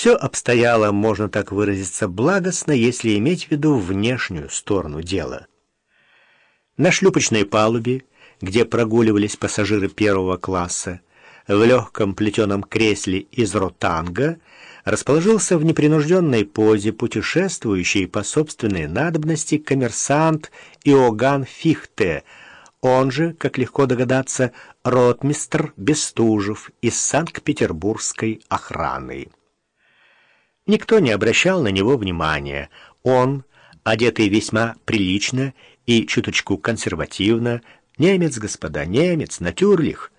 Все обстояло, можно так выразиться, благостно, если иметь в виду внешнюю сторону дела. На шлюпочной палубе, где прогуливались пассажиры первого класса, в легком плетеном кресле из ротанга расположился в непринужденной позе путешествующий по собственной надобности коммерсант Иоганн Фихте, он же, как легко догадаться, ротмистр Бестужев из Санкт-Петербургской охраны. Никто не обращал на него внимания. Он, одетый весьма прилично и чуточку консервативно, немец, господа, немец, натюрлих,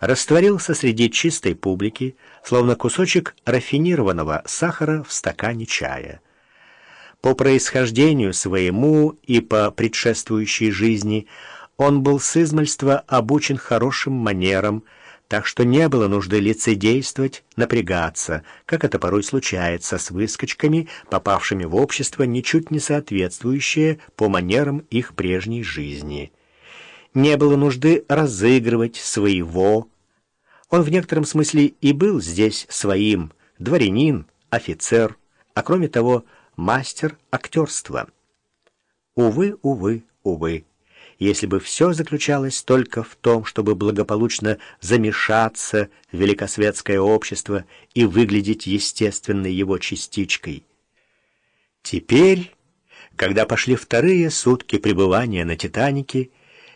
растворился среди чистой публики, словно кусочек рафинированного сахара в стакане чая. По происхождению своему и по предшествующей жизни он был с измальства обучен хорошим манерам, так что не было нужды лицедействовать, напрягаться, как это порой случается с выскочками, попавшими в общество, ничуть не соответствующее по манерам их прежней жизни. Не было нужды разыгрывать своего. Он в некотором смысле и был здесь своим, дворянин, офицер, а кроме того, мастер актерства. Увы, увы, увы если бы все заключалось только в том, чтобы благополучно замешаться в великосветское общество и выглядеть естественной его частичкой. Теперь, когда пошли вторые сутки пребывания на «Титанике»,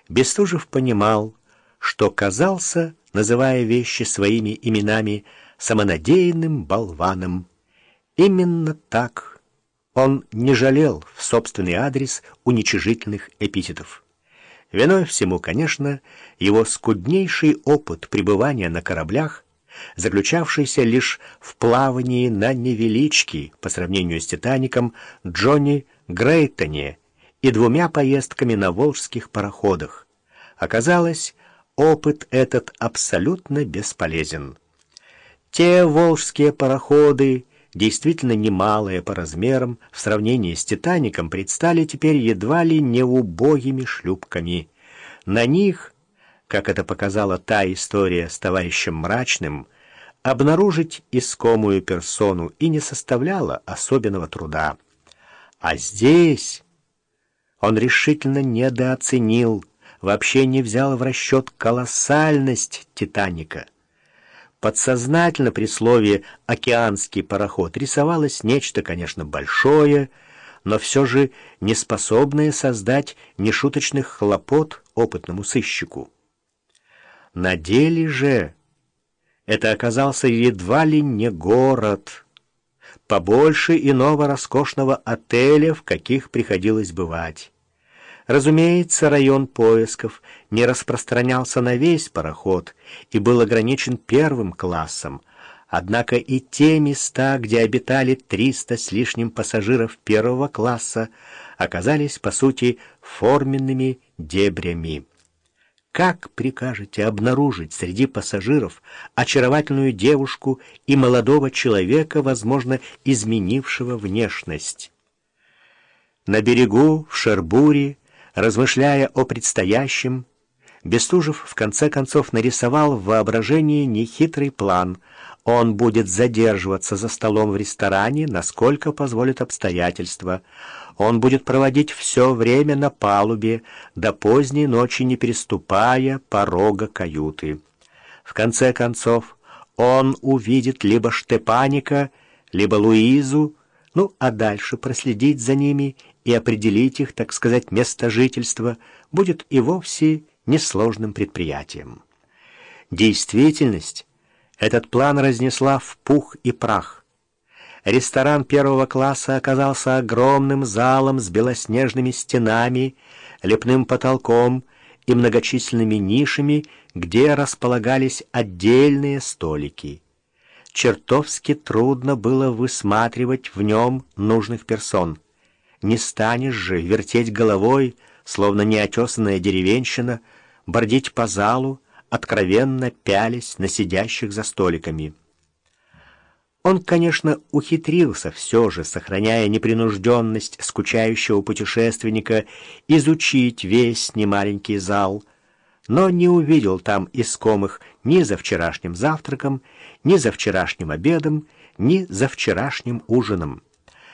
Бестужев понимал, что казался, называя вещи своими именами, самонадеянным болваном. Именно так он не жалел в собственный адрес уничижительных эпитетов. Виной всему, конечно, его скуднейший опыт пребывания на кораблях, заключавшийся лишь в плавании на невеличке по сравнению с «Титаником» Джонни Грейтоне и двумя поездками на волжских пароходах. Оказалось, опыт этот абсолютно бесполезен. Те волжские пароходы действительно немалые по размерам, в сравнении с «Титаником» предстали теперь едва ли не убогими шлюпками. На них, как это показала та история с товарищем Мрачным, обнаружить искомую персону и не составляло особенного труда. А здесь он решительно недооценил, вообще не взял в расчет колоссальность «Титаника». Подсознательно при слове «океанский пароход» рисовалось нечто, конечно, большое, но все же не способное создать нешуточных хлопот опытному сыщику. На деле же это оказался едва ли не город, побольше иного роскошного отеля, в каких приходилось бывать. Разумеется, район поисков не распространялся на весь пароход и был ограничен первым классом, однако и те места, где обитали триста с лишним пассажиров первого класса, оказались, по сути, форменными дебрями. Как прикажете обнаружить среди пассажиров очаровательную девушку и молодого человека, возможно, изменившего внешность? На берегу, в Шербуре, Размышляя о предстоящем, Бестужев в конце концов нарисовал в воображении нехитрый план. Он будет задерживаться за столом в ресторане, насколько позволят обстоятельства. Он будет проводить все время на палубе, до поздней ночи не переступая порога каюты. В конце концов, он увидит либо Штепаника, либо Луизу, ну а дальше проследить за ними и определить их, так сказать, место жительства будет и вовсе несложным предприятием. Действительность этот план разнесла в пух и прах. Ресторан первого класса оказался огромным залом с белоснежными стенами, лепным потолком и многочисленными нишами, где располагались отдельные столики. Чертовски трудно было высматривать в нем нужных персон — не станешь же вертеть головой, словно неотесанная деревенщина, бордить по залу, откровенно пялись на сидящих за столиками. Он, конечно, ухитрился все же, сохраняя непринужденность скучающего путешественника, изучить весь немаленький зал, но не увидел там искомых ни за вчерашним завтраком, ни за вчерашним обедом, ни за вчерашним ужином.